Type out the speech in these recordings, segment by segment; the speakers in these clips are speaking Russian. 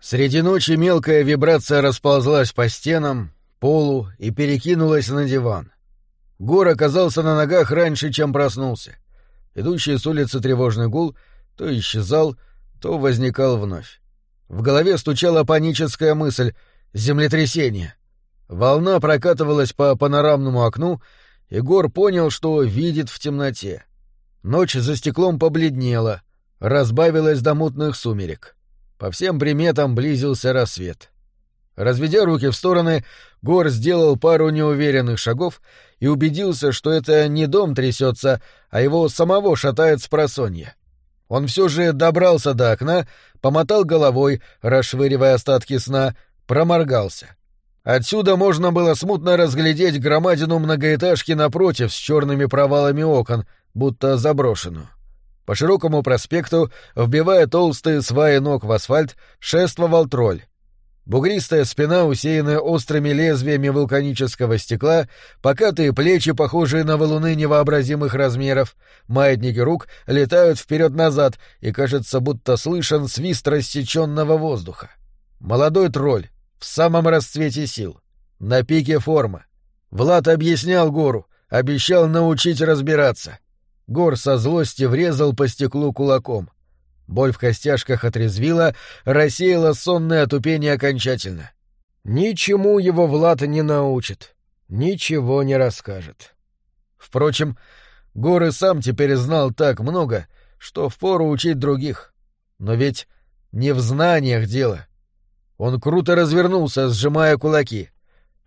Среди ночи мелкая вибрация расползлась по стенам, полу и перекинулась на диван. Гор оказался на ногах раньше, чем проснулся. Идущий с улицы тревожный гул то исчезал, то возникал вновь. В голове стучала паническая мысль — землетрясение. Волна прокатывалась по панорамному окну, и Гор понял, что видит в темноте. Ночь за стеклом побледнела, разбавилась до мутных сумерек. По всем приметам близился рассвет. Разведя руки в стороны, Гор сделал пару неуверенных шагов и убедился, что это не дом трясется, а его самого шатает с просонья. Он все же добрался до окна, помотал головой, расшвыривая остатки сна, проморгался. Отсюда можно было смутно разглядеть громадину многоэтажки напротив с черными провалами окон, будто заброшенную. По широкому проспекту, вбивая толстые сваи ног в асфальт, шествовал тролль. Бугристая спина, усеянная острыми лезвиями вулканического стекла, покатые плечи, похожие на валуны невообразимых размеров, маятники рук летают вперед-назад, и кажется, будто слышен свист рассеченного воздуха. Молодой тролль, в самом расцвете сил, на пике формы. Влад объяснял Гору, обещал научить разбираться. Гор со злости врезал по стеклу кулаком. Боль в костяшках отрезвила, рассеяла сонное отупение окончательно. Ничему его Влад не научит, ничего не расскажет. Впрочем, Гор и сам теперь знал так много, что впору учить других. Но ведь не в знаниях дело. Он круто развернулся, сжимая кулаки.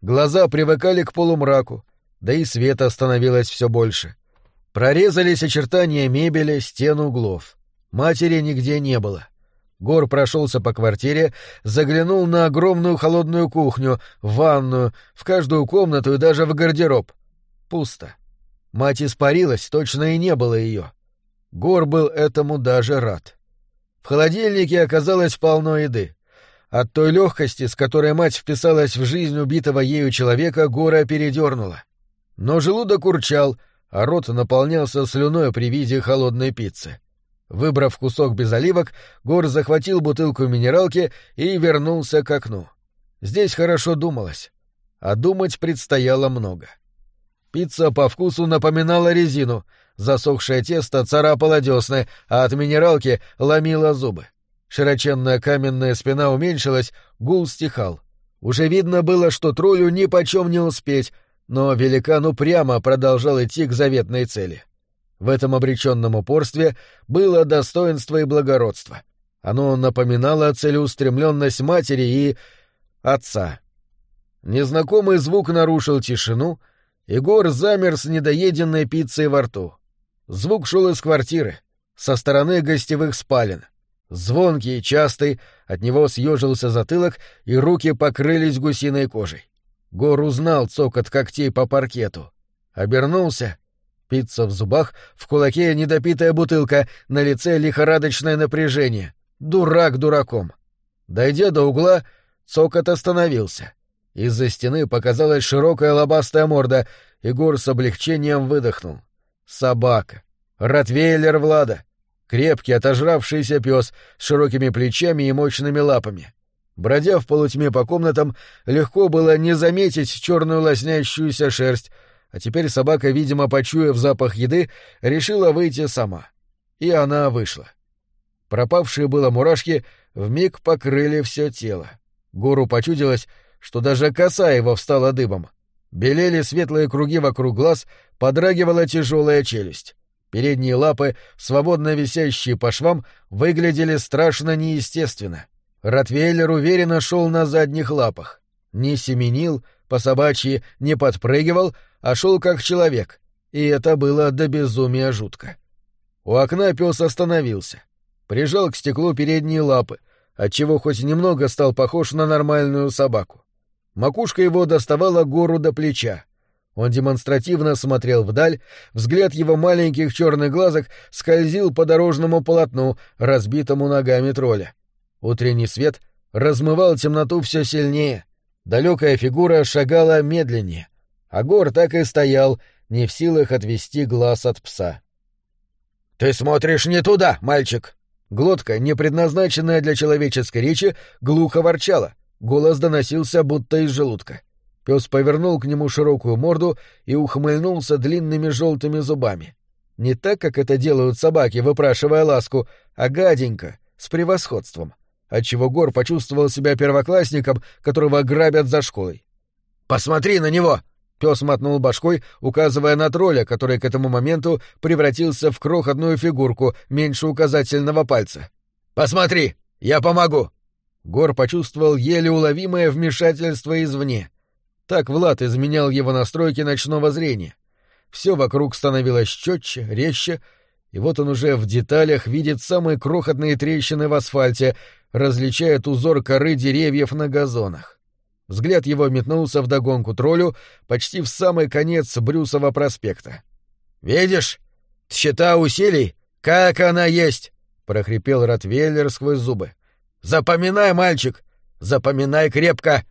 Глаза привыкали к полумраку, да и света становилось все больше. Прорезались очертания мебели, стен углов. Матери нигде не было. Гор прошелся по квартире, заглянул на огромную холодную кухню, в ванную, в каждую комнату и даже в гардероб. Пусто. Мать испарилась, точно и не было ее. Гор был этому даже рад. В холодильнике оказалось полно еды. От той легкости, с которой мать вписалась в жизнь убитого ею человека, Гора передернула. Но желудок урчал, а рот наполнялся слюной при виде холодной пиццы. Выбрав кусок без оливок, Гор захватил бутылку минералки и вернулся к окну. Здесь хорошо думалось. А думать предстояло много. Пицца по вкусу напоминала резину, засохшее тесто царапало десны, а от минералки ломило зубы. Широченная каменная спина уменьшилась, гул стихал. Уже видно было, что троллю ни почем не успеть, но великан упрямо продолжал идти к заветной цели. — в этом обреченном упорстве было достоинство и благородство. Оно напоминало целеустремленность матери и... отца. Незнакомый звук нарушил тишину, и Гор замер с недоеденной пиццей во рту. Звук шел из квартиры, со стороны гостевых спален. Звонкий, частый, от него съежился затылок, и руки покрылись гусиной кожей. Гор узнал цокот когтей по паркету. Обернулся Пицца в зубах, в кулаке недопитая бутылка, на лице лихорадочное напряжение. Дурак дураком. Дойдя до угла, цокот остановился. Из-за стены показалась широкая лобастая морда, и Гор с облегчением выдохнул. Собака. Ротвейлер Влада. Крепкий, отожравшийся пес с широкими плечами и мощными лапами. Бродя в полутьме по комнатам, легко было не заметить черную лоснящуюся шерсть, а теперь собака, видимо, почуяв запах еды, решила выйти сама. И она вышла. Пропавшие было мурашки вмиг покрыли все тело. Гору почудилось, что даже коса его встала дыбом. Белели светлые круги вокруг глаз, подрагивала тяжелая челюсть. Передние лапы, свободно висящие по швам, выглядели страшно неестественно. Ротвейлер уверенно шел на задних лапах. Не семенил, по собачьи не подпрыгивал, а шел как человек, и это было до безумия жутко. У окна пес остановился, прижал к стеклу передние лапы, отчего хоть немного стал похож на нормальную собаку. Макушка его доставала гору до плеча. Он демонстративно смотрел вдаль, взгляд его маленьких черных глазок скользил по дорожному полотну, разбитому ногами тролля. Утренний свет размывал темноту все сильнее. Далекая фигура шагала медленнее а Гор так и стоял, не в силах отвести глаз от пса. «Ты смотришь не туда, мальчик!» Глотка, не предназначенная для человеческой речи, глухо ворчала. Голос доносился будто из желудка. Пес повернул к нему широкую морду и ухмыльнулся длинными желтыми зубами. Не так, как это делают собаки, выпрашивая ласку, а гаденько, с превосходством, отчего Гор почувствовал себя первоклассником, которого грабят за школой. «Посмотри на него!» Пес мотнул башкой, указывая на тролля, который к этому моменту превратился в крохотную фигурку меньше указательного пальца. «Посмотри! Я помогу!» Гор почувствовал еле уловимое вмешательство извне. Так Влад изменял его настройки ночного зрения. Все вокруг становилось четче, резче, и вот он уже в деталях видит самые крохотные трещины в асфальте, различает узор коры деревьев на газонах. Взгляд его метнулся в догонку троллю почти в самый конец Брюсова проспекта. «Видишь? Тщета усилий, как она есть!» — прохрипел Ротвейлер сквозь зубы. «Запоминай, мальчик! Запоминай крепко!»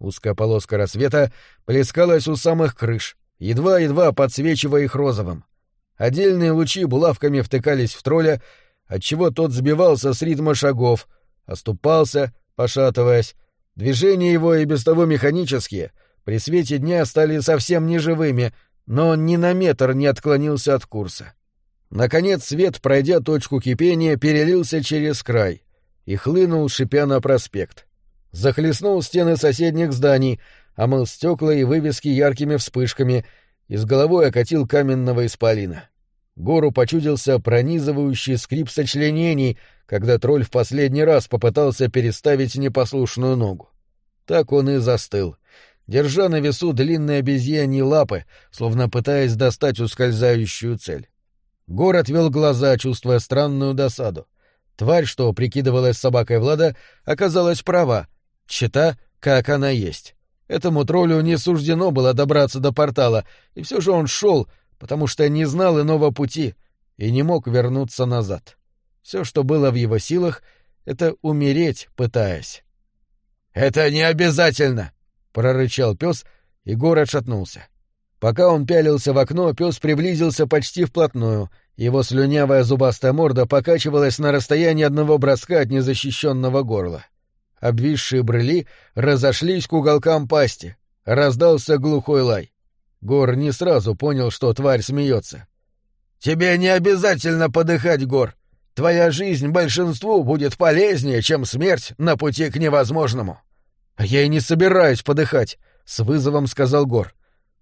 Узкая полоска рассвета плескалась у самых крыш, едва-едва подсвечивая их розовым. Отдельные лучи булавками втыкались в тролля, отчего тот сбивался с ритма шагов, оступался, пошатываясь, Движения его и без того механические, при свете дня стали совсем неживыми, но он ни на метр не отклонился от курса. Наконец свет, пройдя точку кипения, перелился через край и хлынул, шипя на проспект. Захлестнул стены соседних зданий, омыл стекла и вывески яркими вспышками и с головой окатил каменного исполина. Гору почудился пронизывающий скрип сочленений, когда тролль в последний раз попытался переставить непослушную ногу. Так он и застыл, держа на весу длинные обезьяньи лапы, словно пытаясь достать ускользающую цель. Гор отвел глаза, чувствуя странную досаду. Тварь, что прикидывалась собакой Влада, оказалась права. Чита, как она есть. Этому троллю не суждено было добраться до портала, и все же он шел, потому что не знал иного пути и не мог вернуться назад. Все, что было в его силах, — это умереть, пытаясь. — Это не обязательно! — прорычал пес, и Гор отшатнулся. Пока он пялился в окно, пес приблизился почти вплотную, его слюнявая зубастая морда покачивалась на расстоянии одного броска от незащищенного горла. Обвисшие брыли разошлись к уголкам пасти, раздался глухой лай. Гор не сразу понял, что тварь смеется. «Тебе не обязательно подыхать, Гор. Твоя жизнь большинству будет полезнее, чем смерть на пути к невозможному». «Я и не собираюсь подыхать», — с вызовом сказал Гор.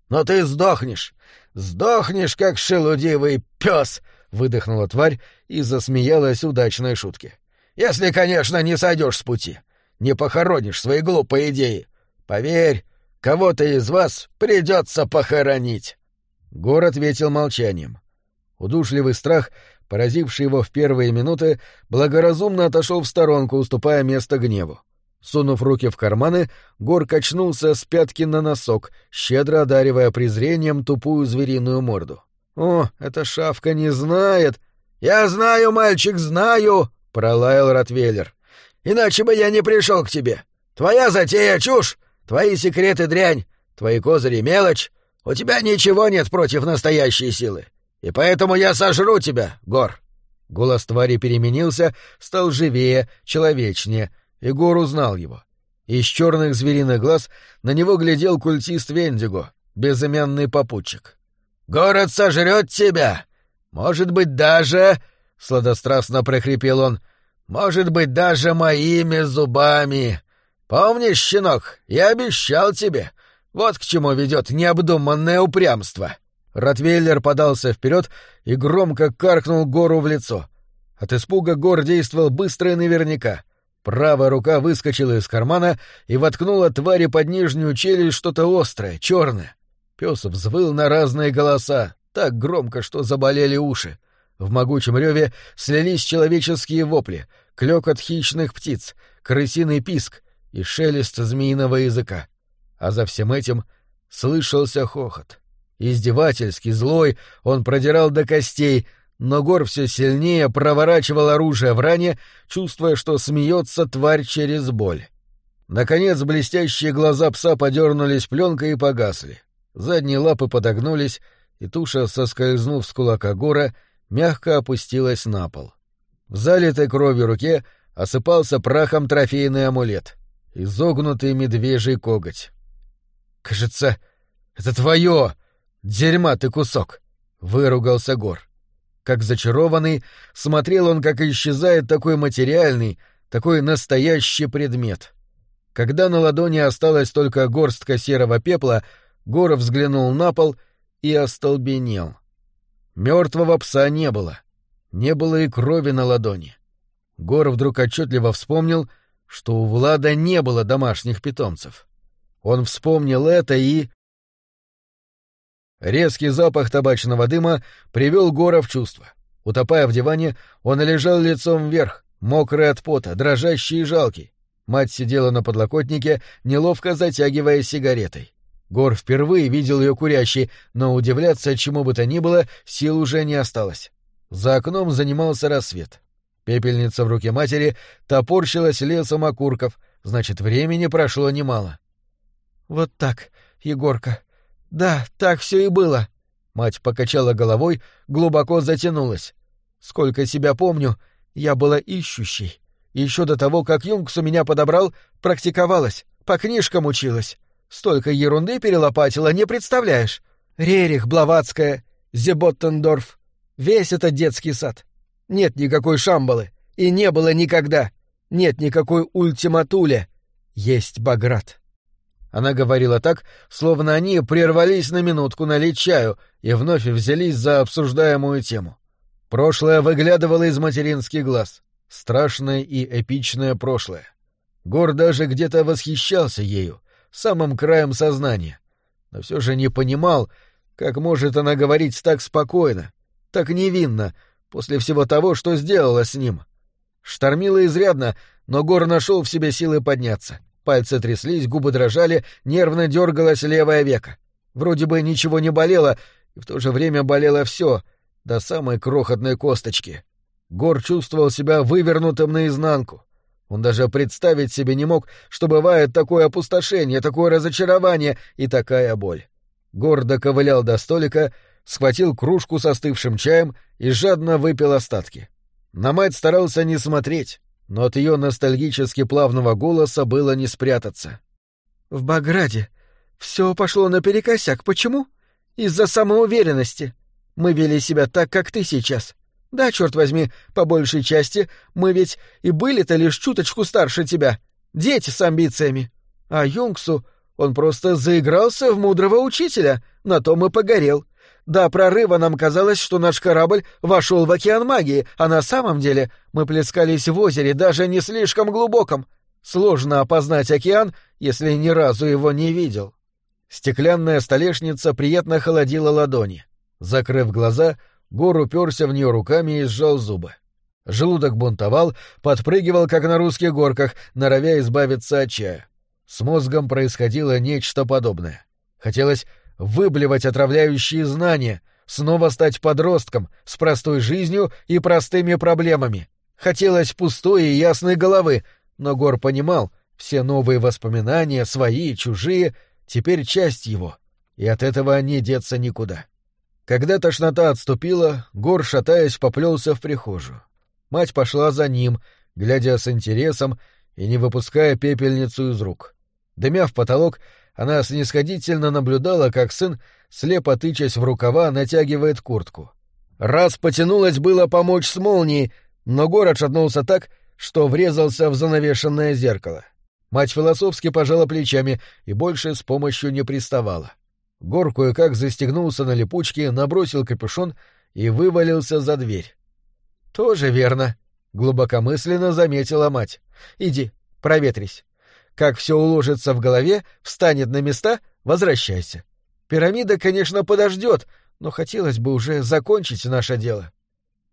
«Но ты сдохнешь. Сдохнешь, как шелудивый пес!» — выдохнула тварь и засмеялась удачной шутке. «Если, конечно, не сойдешь с пути, не похоронишь свои глупые идеи. Поверь, Кого-то из вас придется похоронить. Гор ответил молчанием. Удушливый страх, поразивший его в первые минуты, благоразумно отошел в сторонку, уступая место гневу. Сунув руки в карманы, Гор качнулся с пятки на носок, щедро одаривая презрением тупую звериную морду. «О, эта шавка не знает!» «Я знаю, мальчик, знаю!» — пролаял Ротвейлер. «Иначе бы я не пришел к тебе. Твоя затея — чушь! Твои секреты — дрянь, твои козыри — мелочь. У тебя ничего нет против настоящей силы. И поэтому я сожру тебя, Гор». Голос твари переменился, стал живее, человечнее, и Гор узнал его. Из черных звериных глаз на него глядел культист Вендиго, безымянный попутчик. «Город сожрет тебя! Может быть, даже...» — сладострастно прохрипел он. «Может быть, даже моими зубами! «Помнишь, щенок, я обещал тебе. Вот к чему ведет необдуманное упрямство». Ротвейлер подался вперед и громко каркнул Гору в лицо. От испуга Гор действовал быстро и наверняка. Правая рука выскочила из кармана и воткнула твари под нижнюю челюсть что-то острое, черное. Пес взвыл на разные голоса, так громко, что заболели уши. В могучем реве слились человеческие вопли, клёкот хищных птиц, крысиный писк — и шелест змеиного языка. А за всем этим слышался хохот. Издевательский, злой, он продирал до костей, но Гор все сильнее проворачивал оружие в ране, чувствуя, что смеется тварь через боль. Наконец блестящие глаза пса подернулись пленкой и погасли. Задние лапы подогнулись, и туша, соскользнув с кулака Гора, мягко опустилась на пол. В залитой кровью руке осыпался прахом трофейный амулет. Изогнутый медвежий коготь. «Кажется, это твое! Дерьма ты кусок!» — выругался Гор. Как зачарованный, смотрел он, как исчезает такой материальный, такой настоящий предмет. Когда на ладони осталась только горстка серого пепла, Гор взглянул на пол и остолбенел. Мертвого пса не было. Не было и крови на ладони. Гор вдруг отчетливо вспомнил, что у Влада не было домашних питомцев. Он вспомнил это и... Резкий запах табачного дыма привел Гора в чувство. Утопая в диване, он лежал лицом вверх, мокрый от пота, дрожащий и жалкий. Мать сидела на подлокотнике, неловко затягивая сигаретой. Гор впервые видел ее курящей, но удивляться чему бы то ни было сил уже не осталось. За окном занимался рассвет. Пепельница в руке матери топорщилась лесом окурков, значит, времени прошло немало. «Вот так, Егорка. Да, так все и было». Мать покачала головой, глубоко затянулась. «Сколько себя помню, я была ищущей. Еще до того, как Юнгсу меня подобрал, практиковалась, по книжкам училась. Столько ерунды перелопатила, не представляешь. Рерих, Блаватская, Зеботтендорф. Весь этот детский сад. Нет никакой Шамбалы. И не было никогда. Нет никакой ультиматуля. Есть Баграт. Она говорила так, словно они прервались на минутку налить чаю и вновь взялись за обсуждаемую тему. Прошлое выглядывало из материнских глаз. Страшное и эпичное прошлое. Гор даже где-то восхищался ею, самым краем сознания. Но все же не понимал, как может она говорить так спокойно, так невинно, после всего того, что сделала с ним. Штормило изрядно, но Гор нашел в себе силы подняться. Пальцы тряслись, губы дрожали, нервно дергалось левое веко. Вроде бы ничего не болело, и в то же время болело все, до самой крохотной косточки. Гор чувствовал себя вывернутым наизнанку. Он даже представить себе не мог, что бывает такое опустошение, такое разочарование и такая боль. Гор доковылял до столика, схватил кружку с остывшим чаем и жадно выпил остатки. На мать старался не смотреть, но от ее ностальгически плавного голоса было не спрятаться. «В Баграде все пошло наперекосяк. Почему? Из-за самоуверенности. Мы вели себя так, как ты сейчас. Да, черт возьми, по большей части мы ведь и были-то лишь чуточку старше тебя. Дети с амбициями. А Юнгсу он просто заигрался в мудрого учителя, на том и погорел. До прорыва нам казалось, что наш корабль вошел в океан магии, а на самом деле мы плескались в озере, даже не слишком глубоком. Сложно опознать океан, если ни разу его не видел. Стеклянная столешница приятно холодила ладони. Закрыв глаза, Гор уперся в нее руками и сжал зубы. Желудок бунтовал, подпрыгивал, как на русских горках, норовя избавиться от чая. С мозгом происходило нечто подобное. Хотелось выблевать отравляющие знания, снова стать подростком, с простой жизнью и простыми проблемами. Хотелось пустой и ясной головы, но Гор понимал, все новые воспоминания, свои, чужие, теперь часть его, и от этого не деться никуда. Когда тошнота отступила, Гор, шатаясь, поплелся в прихожую. Мать пошла за ним, глядя с интересом и не выпуская пепельницу из рук. Дымя в потолок, она снисходительно наблюдала, как сын, слепо тычась в рукава, натягивает куртку. Раз потянулось было помочь с молнией, но Гор отшатнулся так, что врезался в занавешенное зеркало. Мать философски пожала плечами и больше с помощью не приставала. Гор кое-как застегнулся на липучке, набросил капюшон и вывалился за дверь. — Тоже верно, — глубокомысленно заметила мать. — Иди, проветрись. Как все уложится в голове, встанет на места, возвращайся. Пирамида, конечно, подождет, но хотелось бы уже закончить наше дело.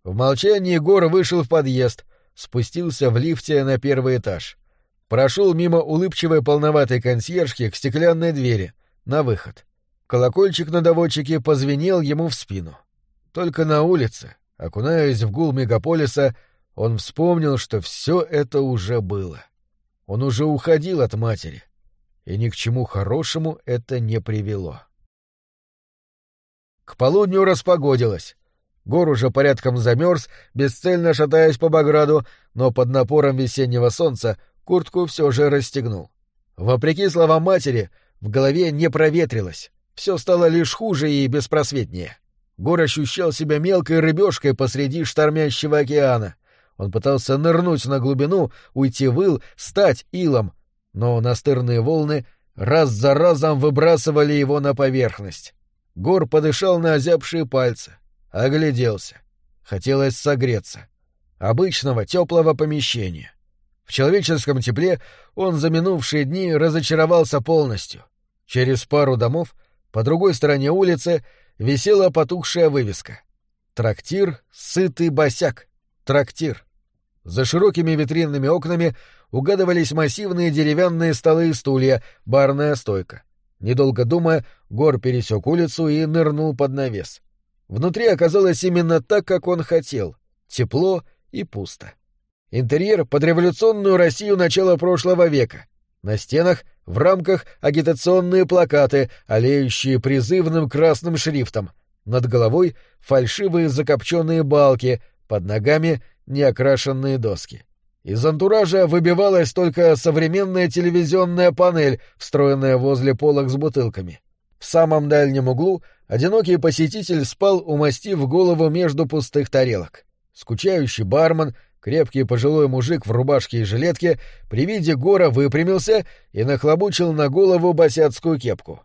В молчании Егор вышел в подъезд, спустился в лифте на первый этаж. Прошел мимо улыбчивой полноватой консьержки к стеклянной двери, на выход. Колокольчик на доводчике позвенел ему в спину. Только на улице, окунаясь в гул мегаполиса, он вспомнил, что все это уже было. Он уже уходил от матери, и ни к чему хорошему это не привело. К полудню распогодилось. Гор уже порядком замерз, бесцельно шатаясь по Баграду, но под напором весеннего солнца куртку все же расстегнул. Вопреки словам матери, в голове не проветрилось. Все стало лишь хуже и беспросветнее. Гор ощущал себя мелкой рыбешкой посреди штормящего океана. Он пытался нырнуть на глубину, уйти в стать илом, но настырные волны раз за разом выбрасывали его на поверхность. Гор подышал на озябшие пальцы, огляделся. Хотелось согреться. Обычного теплого помещения. В человеческом тепле он за минувшие дни разочаровался полностью. Через пару домов, по другой стороне улицы, висела потухшая вывеска. «Трактир, сытый босяк. Трактир». За широкими витринными окнами угадывались массивные деревянные столы и стулья, барная стойка. Недолго думая, Гор пересек улицу и нырнул под навес. Внутри оказалось именно так, как он хотел — тепло и пусто. Интерьер под революционную Россию начала прошлого века. На стенах, в рамках агитационные плакаты, олеющие призывным красным шрифтом. Над головой фальшивые закопченные балки, под ногами неокрашенные доски. Из антуража выбивалась только современная телевизионная панель, встроенная возле полок с бутылками. В самом дальнем углу одинокий посетитель спал, умастив голову между пустых тарелок. Скучающий бармен Крепкий пожилой мужик в рубашке и жилетке при виде гора выпрямился и нахлобучил на голову босяцкую кепку.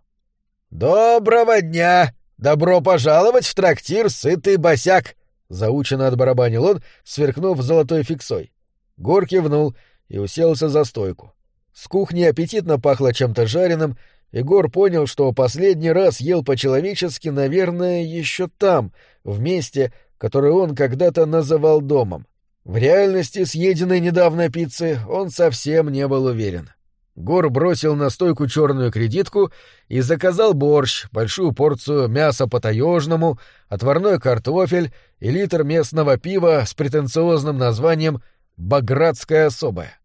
«Доброго дня! Добро пожаловать в трактир «Сытый босяк!» — заученно отбарабанил он, сверкнув золотой фиксой. Гор кивнул и уселся за стойку. С кухни аппетитно пахло чем-то жареным, и Гор понял, что последний раз ел по-человечески, наверное, еще там, в месте, которое он когда-то называл домом. В реальности съеденной недавно пиццы он совсем не был уверен. Гор бросил на стойку черную кредитку и заказал борщ, большую порцию мяса по-таежному, отварной картофель и литр местного пива с претенциозным названием «Багратская особая».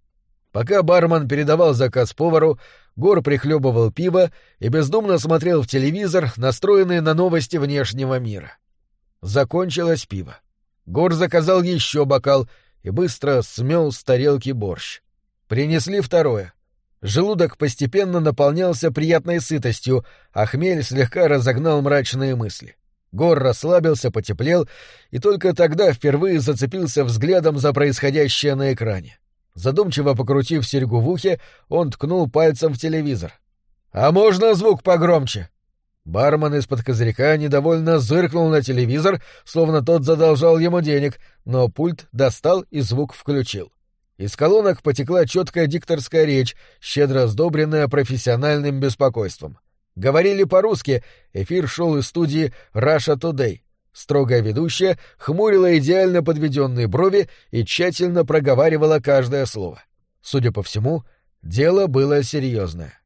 Пока бармен передавал заказ повару, Гор прихлебывал пиво и бездумно смотрел в телевизор, настроенный на новости внешнего мира. Закончилось пиво. Гор заказал еще бокал и быстро смел с тарелки борщ. Принесли второе. Желудок постепенно наполнялся приятной сытостью, а хмель слегка разогнал мрачные мысли. Гор расслабился, потеплел, и только тогда впервые зацепился взглядом за происходящее на экране. Задумчиво покрутив серьгу в ухе, он ткнул пальцем в телевизор. «А можно звук погромче?» Бармен из-под козырька недовольно зыркнул на телевизор, словно тот задолжал ему денег, но пульт достал и звук включил. Из колонок потекла четкая дикторская речь, щедро сдобренная профессиональным беспокойством. Говорили по-русски, эфир шел из студии «Раша Today». Строгая ведущая хмурила идеально подведенные брови и тщательно проговаривала каждое слово. Судя по всему, дело было серьезное.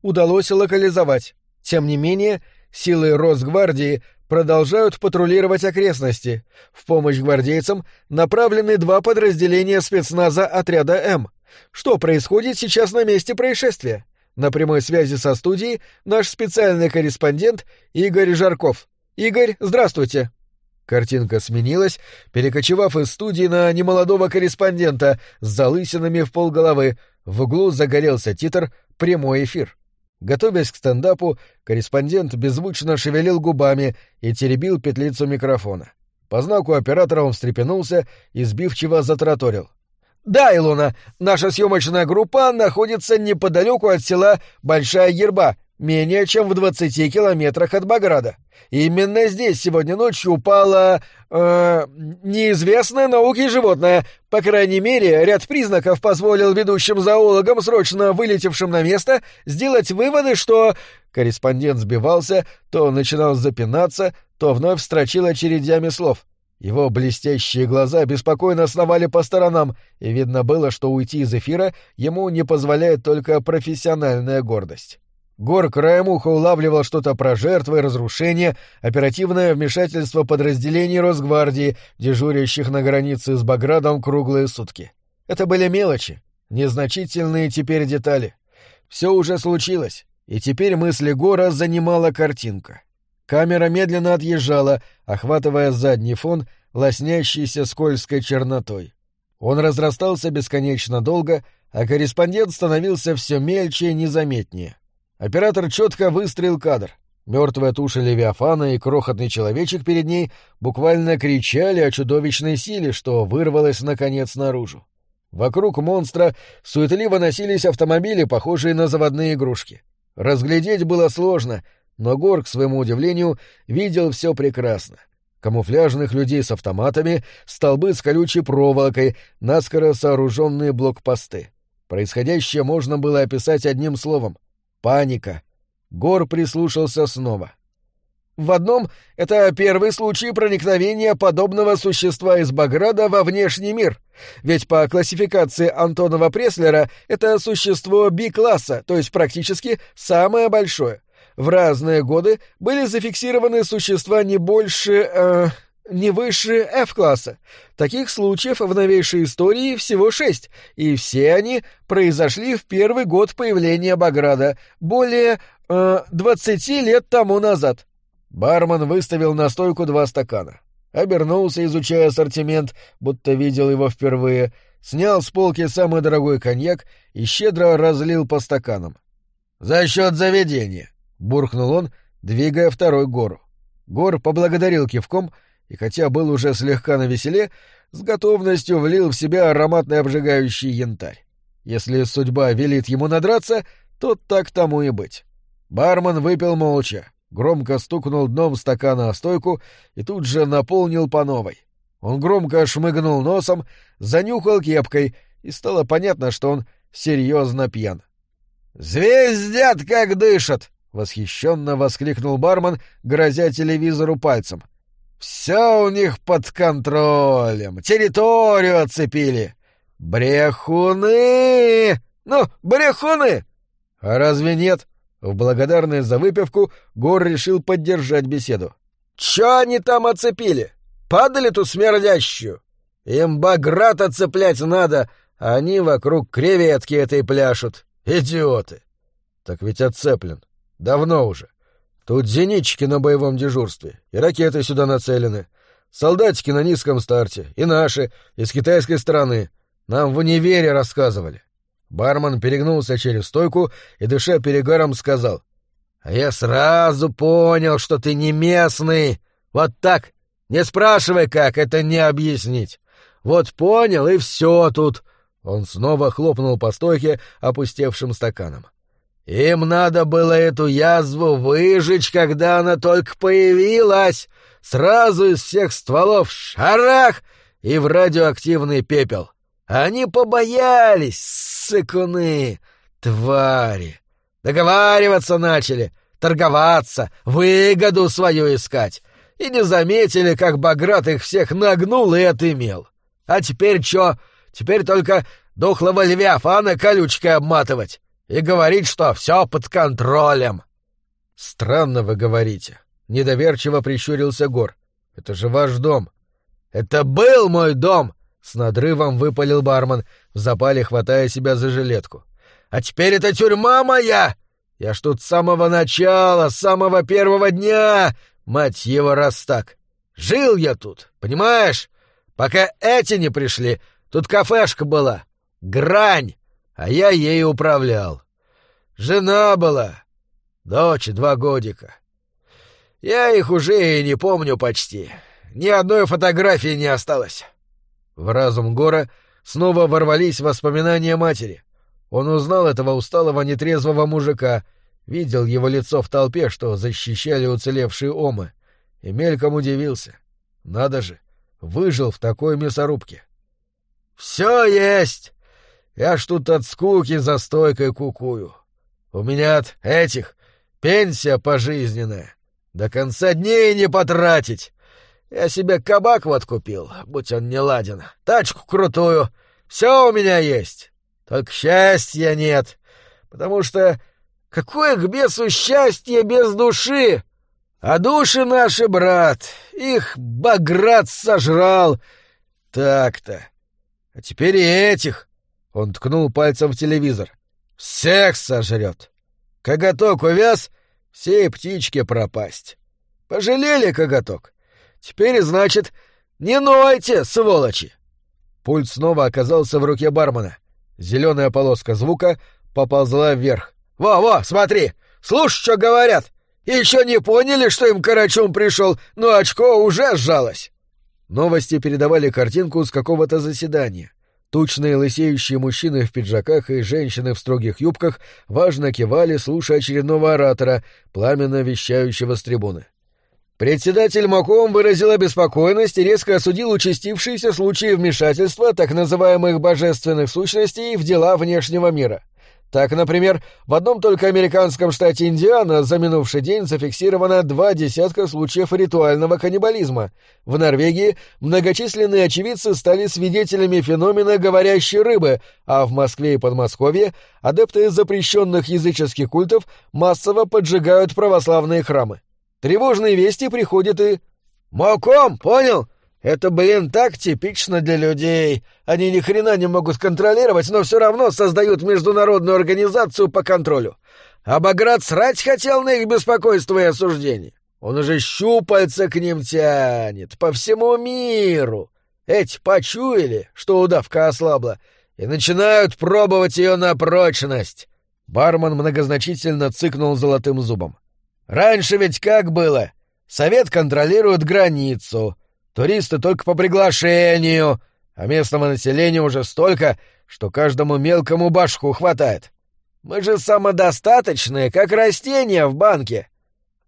Удалось локализовать. Тем не менее, силы Росгвардии продолжают патрулировать окрестности. В помощь гвардейцам направлены два подразделения спецназа отряда М. Что происходит сейчас на месте происшествия? На прямой связи со студией наш специальный корреспондент Игорь Жарков. Игорь, здравствуйте. Картинка сменилась, перекочевав из студии на немолодого корреспондента с залысинами в полголовы. В углу загорелся титр «Прямой эфир». Готовясь к стендапу, корреспондент беззвучно шевелил губами и теребил петлицу микрофона. По знаку оператора он встрепенулся и сбивчиво затраторил. «Да, Илона, наша съемочная группа находится неподалеку от села Большая Ерба, менее чем в двадцати километрах от Баграда. Именно здесь сегодня ночью упало... Э, неизвестное науке животное. По крайней мере, ряд признаков позволил ведущим зоологам, срочно вылетевшим на место, сделать выводы, что... Корреспондент сбивался, то начинал запинаться, то вновь строчил очередями слов. Его блестящие глаза беспокойно сновали по сторонам, и видно было, что уйти из эфира ему не позволяет только профессиональная гордость. Гор краем уха улавливал что-то про жертвы, разрушения, оперативное вмешательство подразделений Росгвардии, дежурящих на границе с Баградом круглые сутки. Это были мелочи, незначительные теперь детали. Все уже случилось, и теперь мысли Гора занимала картинка. Камера медленно отъезжала, охватывая задний фон, лоснящийся скользкой чернотой. Он разрастался бесконечно долго, а корреспондент становился все мельче и незаметнее. Оператор четко выстроил кадр. Мертвая туша Левиафана и крохотный человечек перед ней буквально кричали о чудовищной силе, что вырвалось наконец наружу. Вокруг монстра суетливо носились автомобили, похожие на заводные игрушки. Разглядеть было сложно, но Гор, к своему удивлению, видел все прекрасно. Камуфляжных людей с автоматами, столбы с колючей проволокой, наскоро сооруженные блокпосты. Происходящее можно было описать одним словом — паника — Гор прислушался снова. В одном — это первый случай проникновения подобного существа из Баграда во внешний мир. Ведь по классификации Антонова Преслера это существо B-класса, то есть практически самое большое. В разные годы были зафиксированы существа не больше... Э, не выше F-класса. Таких случаев в новейшей истории всего шесть, и все они произошли в первый год появления Баграда, более э, лет тому назад. Бармен выставил на стойку два стакана. Обернулся, изучая ассортимент, будто видел его впервые, снял с полки самый дорогой коньяк и щедро разлил по стаканам. «За счет заведения!» — буркнул он, двигая второй гору. Гор поблагодарил кивком и, хотя был уже слегка навеселе, с готовностью влил в себя ароматный обжигающий янтарь. Если судьба велит ему надраться, то так тому и быть. Бармен выпил молча, громко стукнул дном стакана о стойку и тут же наполнил по новой. Он громко шмыгнул носом, занюхал кепкой, и стало понятно, что он серьезно пьян. «Звездят, как дышат!» — восхищенно воскликнул бармен, грозя телевизору пальцем. «Все у них под контролем, территорию оцепили. Брехуны! Ну, брехуны!» «А разве нет?» В благодарность за выпивку Гор решил поддержать беседу. «Чё они там оцепили? Падали тут смердящую? Им баграт оцеплять надо, а они вокруг креветки этой пляшут. Идиоты!» «Так ведь отцеплен. Давно уже. Тут зенитчики на боевом дежурстве, и ракеты сюда нацелены. Солдатики на низком старте, и наши, из китайской стороны. Нам в универе рассказывали. Бармен перегнулся через стойку и, дыша перегаром, сказал. «А я сразу понял, что ты не местный. Вот так. Не спрашивай, как, это не объяснить. Вот понял, и все тут». Он снова хлопнул по стойке опустевшим стаканом. «Им надо было эту язву выжечь, когда она только появилась. Сразу из всех стволов шарах и в радиоактивный пепел. Они побоялись, сыкуны, твари. Договариваться начали, торговаться, выгоду свою искать. И не заметили, как Баграт их всех нагнул и отымел. А теперь чё? Теперь только дохлого левиафана колючкой обматывать и говорить, что все под контролем. Странно вы говорите. Недоверчиво прищурился Гор. Это же ваш дом. Это был мой дом, с надрывом выпалил бармен, в запале хватая себя за жилетку. «А теперь это тюрьма моя! Я ж тут с самого начала, с самого первого дня, мать его, раз так! Жил я тут, понимаешь? Пока эти не пришли, тут кафешка была, грань, а я ей управлял. Жена была, дочь два годика. Я их уже и не помню почти, ни одной фотографии не осталось». В разум Гора снова ворвались воспоминания матери. Он узнал этого усталого нетрезвого мужика, видел его лицо в толпе, что защищали уцелевшие омы, и мельком удивился. Надо же, выжил в такой мясорубке. «Все есть! Я ж тут от скуки за стойкой кукую. У меня от этих пенсия пожизненная. До конца дней не потратить. Я себе кабак вот купил, будь он не ладен. Тачку крутую. Все у меня есть. Только счастья нет. Потому что какое к бесу счастье без души? А души наши, брат, их Баграт сожрал. Так-то. А теперь и этих. Он ткнул пальцем в телевизор. Всех сожрет. Коготок увяз, всей птичке пропасть. Пожалели коготок? Теперь, значит, не нойте, сволочи!» Пульт снова оказался в руке бармена. Зеленая полоска звука поползла вверх. «Во-во, смотри! Слушай, что говорят! Еще не поняли, что им карачун пришел, но очко уже сжалось!» Новости передавали картинку с какого-то заседания. Тучные лысеющие мужчины в пиджаках и женщины в строгих юбках важно кивали, слушая очередного оратора, пламенно вещающего с трибуны. Председатель МОКОМ выразил обеспокоенность и резко осудил участившиеся случаи вмешательства так называемых божественных сущностей в дела внешнего мира. Так, например, в одном только американском штате Индиана за минувший день зафиксировано два десятка случаев ритуального каннибализма. В Норвегии многочисленные очевидцы стали свидетелями феномена говорящей рыбы, а в Москве и Подмосковье адепты запрещенных языческих культов массово поджигают православные храмы. Тревожные вести приходят и... «Моком, понял? Это, блин, так типично для людей. Они ни хрена не могут контролировать, но все равно создают международную организацию по контролю. А Баграт срать хотел на их беспокойство и осуждение. Он уже щупальца к ним тянет по всему миру. Эти почуяли, что удавка ослабла, и начинают пробовать ее на прочность. Бармен многозначительно цыкнул золотым зубом. Раньше ведь как было? Совет контролирует границу, Туристы только по приглашению, а местного населения уже столько, что каждому мелкому башку хватает. Мы же самодостаточные, как растения в банке.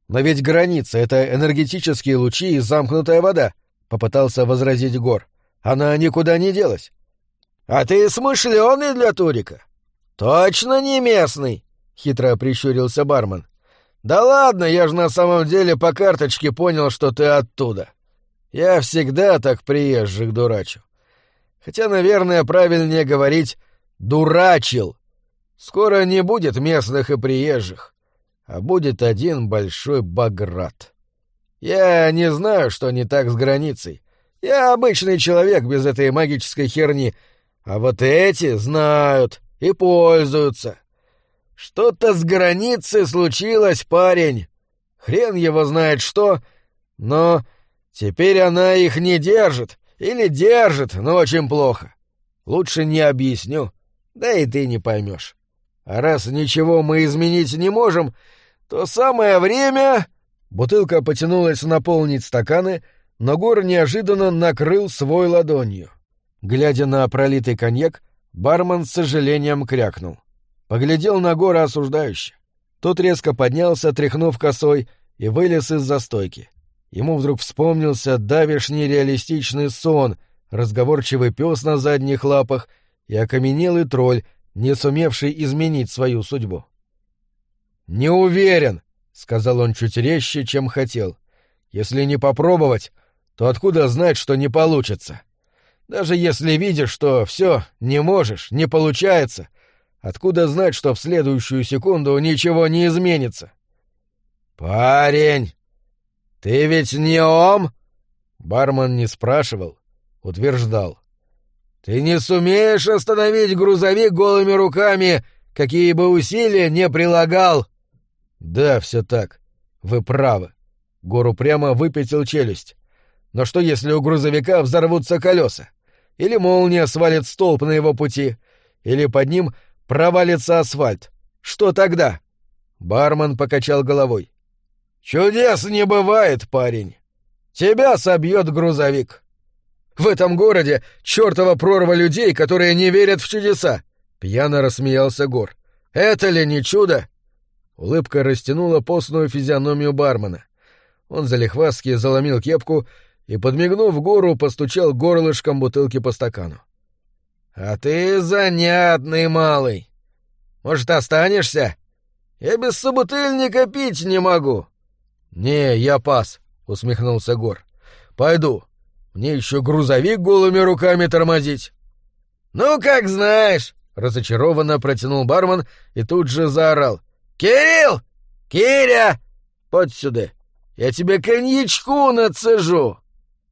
Но ведь граница — это энергетические лучи и замкнутая вода, — попытался возразить Гор. Она никуда не делась. А ты смышленый для турика. Точно не местный, — хитро прищурился бармен. Да ладно, я же на самом деле по карточке понял, что ты оттуда. — я всегда так приезжих дурачу. Хотя, наверное, правильнее говорить «дурачил». Скоро не будет местных и приезжих, а будет один большой баграт. Я не знаю, что не так с границей. Я обычный человек без этой магической херни, а вот эти знают и пользуются. Что-то с границы случилось, парень. Хрен его знает что, но Теперь она их не держит, или держит, но очень плохо. Лучше не объясню, да и ты не поймешь. А раз ничего мы изменить не можем, то самое время...» Бутылка потянулась наполнить стаканы, но Гор неожиданно накрыл свой ладонью. Глядя на пролитый коньяк, бармен с сожалением крякнул. Поглядел на Гора осуждающе. Тот резко поднялся, тряхнув косой, и вылез из застойки. Ему вдруг вспомнился давешний реалистичный сон, разговорчивый пес на задних лапах и окаменелый тролль, не сумевший изменить свою судьбу. «Не уверен», — сказал он чуть резче, чем хотел. «Если не попробовать, то откуда знать, что не получится? Даже если видишь, что все не можешь, не получается, откуда знать, что в следующую секунду ничего не изменится?» «Парень!» «Ты ведь не ом?» Бармен не спрашивал, утверждал. «Ты не сумеешь остановить грузовик голыми руками, какие бы усилия не прилагал!» «Да, все так. Вы правы». Гору прямо выпятил челюсть. «Но что, если у грузовика взорвутся колеса? Или молния свалит столб на его пути? Или под ним провалится асфальт? Что тогда?» Бармен покачал головой. «Чудес не бывает, парень. Тебя собьет грузовик». «В этом городе чертова прорва людей, которые не верят в чудеса!» — пьяно рассмеялся Гор. «Это ли не чудо?» Улыбка растянула постную физиономию бармена. Он залихвастски заломил кепку и, подмигнув гору, постучал горлышком бутылки по стакану. «А ты занятный малый. Может, останешься? Я без собутыльника пить не могу. «Не, я пас», — усмехнулся Гор. «Пойду. Мне еще грузовик голыми руками тормозить». «Ну, как знаешь», — разочарованно протянул бармен и тут же заорал. «Кирилл! Киря! Подь сюда. Я тебе коньячку нацежу!»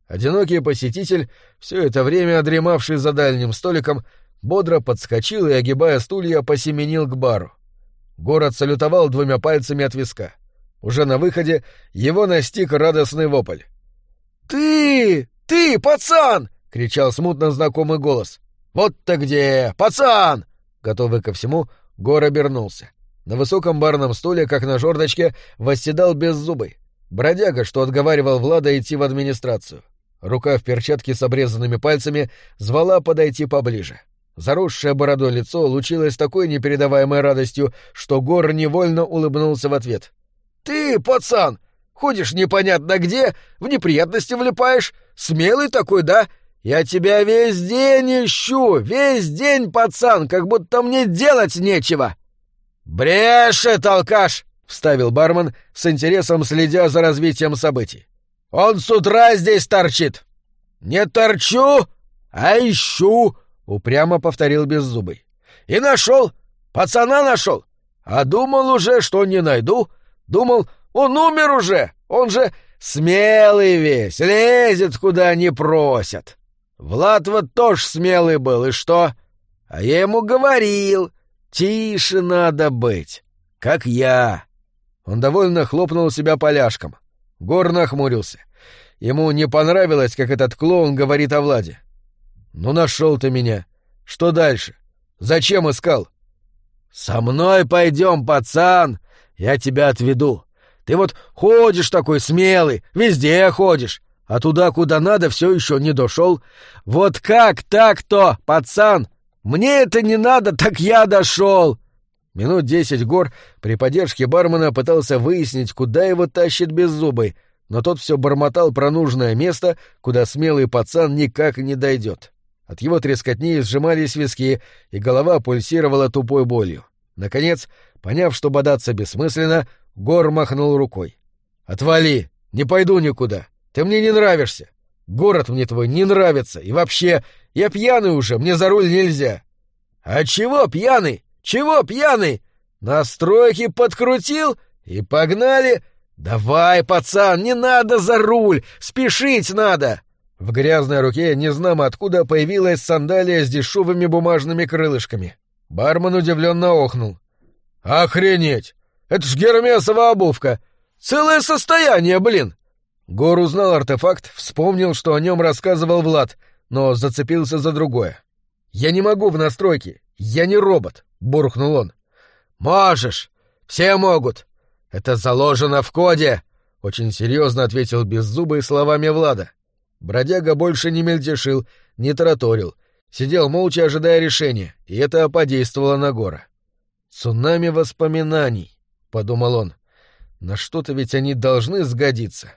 Одинокий посетитель, все это время одремавший за дальним столиком, бодро подскочил и, огибая стулья, посеменил к бару. Город салютовал двумя пальцами от виска. Уже на выходе его настиг радостный вопль. «Ты! Ты, пацан!» — кричал смутно знакомый голос. «Вот ты где, пацан!» Готовый ко всему, Гор обернулся. На высоком барном стуле, как на жердочке, восседал беззубый. Бродяга, что отговаривал Влада идти в администрацию. Рука в перчатке с обрезанными пальцами звала подойти поближе. Заросшее бородой лицо лучилось такой непередаваемой радостью, что Гор невольно улыбнулся в ответ. «Ты, пацан, ходишь непонятно где, в неприятности влипаешь, смелый такой, да? Я тебя весь день ищу, весь день, пацан, как будто мне делать нечего!» «Брешет, алкаш!» — вставил бармен, с интересом следя за развитием событий. «Он с утра здесь торчит!» «Не торчу, а ищу!» — упрямо повторил Беззубый. «И нашел! Пацана нашел! А думал уже, что не найду. Думал, он умер уже! Он же смелый весь, лезет, куда не просят!» Влад вот тоже смелый был, и что? А я ему говорил, Тише надо быть, как я. Он довольно хлопнул себя поляшком. Гор нахмурился. Ему не понравилось, как этот клоун говорит о Владе. «Ну, нашел ты меня. Что дальше? Зачем искал?» «Со мной пойдем, пацан. Я тебя отведу. Ты вот ходишь такой смелый, везде ходишь, а туда, куда надо, все еще не дошел. Вот как так-то, пацан? Мне это не надо, так я дошел!» Минут десять Гор при поддержке бармена пытался выяснить, куда его тащит беззубый, но тот все бормотал про нужное место, куда смелый пацан никак не дойдет. От его трескотни сжимались виски, и голова пульсировала тупой болью. Наконец, поняв, что бодаться бессмысленно, Гор махнул рукой. «Отвали! Не пойду никуда! Ты мне не нравишься! Город мне твой не нравится, и вообще, я пьяный уже, мне за руль нельзя. А чего пьяный? Чего пьяный? Настройки подкрутил и погнали. Давай, пацан, не надо за руль, спешить надо. В грязной руке незнамо откуда появилась сандалия с дешевыми бумажными крылышками. Бармен удивленно охнул. Охренеть! Это ж гермесова обувка! Целое состояние, блин! Гор узнал артефакт, вспомнил, что о нем рассказывал Влад, но зацепился за другое. «Я не могу в настройки. Я не робот», — буркнул он. «Можешь. Все могут. Это заложено в коде», — очень серьезно ответил беззубый словами Влада. Бродяга больше не мельтешил, не тараторил, сидел молча, ожидая решения, и это подействовало на Гора. «Цунами воспоминаний», — подумал он. «На что-то ведь они должны сгодиться».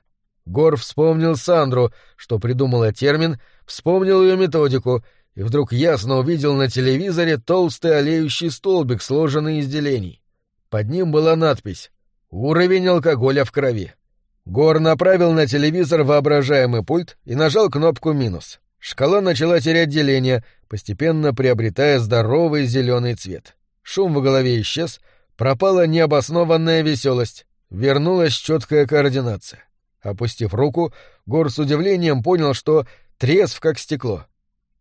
Гор вспомнил Сандру, что придумала термин, вспомнил ее методику и вдруг ясно увидел на телевизоре толстый олеющий столбик, сложенный из делений. Под ним была надпись «Уровень алкоголя в крови». Гор направил на телевизор воображаемый пульт и нажал кнопку «минус». Шкала начала терять деление, постепенно приобретая здоровый зеленый цвет. Шум в голове исчез, пропала необоснованная веселость, вернулась четкая координация. Опустив руку, Гор с удивлением понял, что трезв как стекло.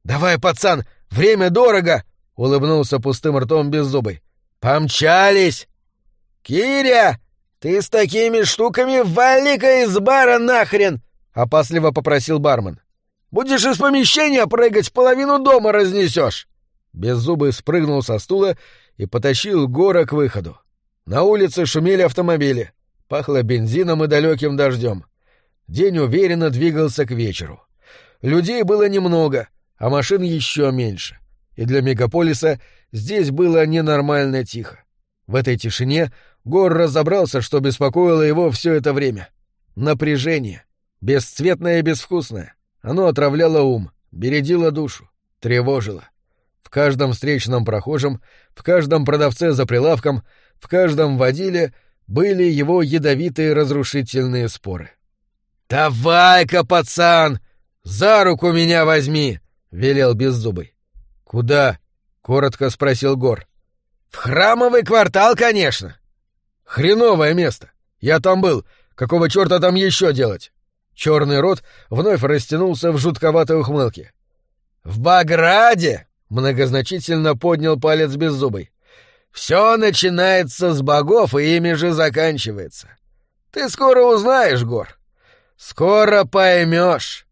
«Давай, пацан, время дорого!» — улыбнулся пустым ртом беззубый. «Помчались!» «Киря, ты с такими штуками вали-ка из бара нахрен!» — опасливо попросил бармен. «Будешь из помещения прыгать, половину дома разнесешь!» Беззубый спрыгнул со стула и потащил Гора к выходу. На улице шумели автомобили, пахло бензином и далеким дождем. День уверенно двигался к вечеру. Людей было немного, а машин еще меньше. И для мегаполиса здесь было ненормально тихо. В этой тишине Гор разобрался, что беспокоило его все это время. Напряжение. Бесцветное и безвкусное. Оно отравляло ум, бередило душу, тревожило. В каждом встречном прохожем, в каждом продавце за прилавком, в каждом водиле были его ядовитые разрушительные споры. «Давай-ка, пацан! За руку меня возьми!» — велел Беззубый. «Куда?» — коротко спросил Гор. «В храмовый квартал, конечно!» «Хреновое место! Я там был! Какого черта там еще делать?» Черный рот вновь растянулся в жутковатой ухмылке. «В Баграде!» — многозначительно поднял палец Беззубый. «Все начинается с богов и ими же заканчивается. Ты скоро узнаешь, Гор. Скоро поймешь.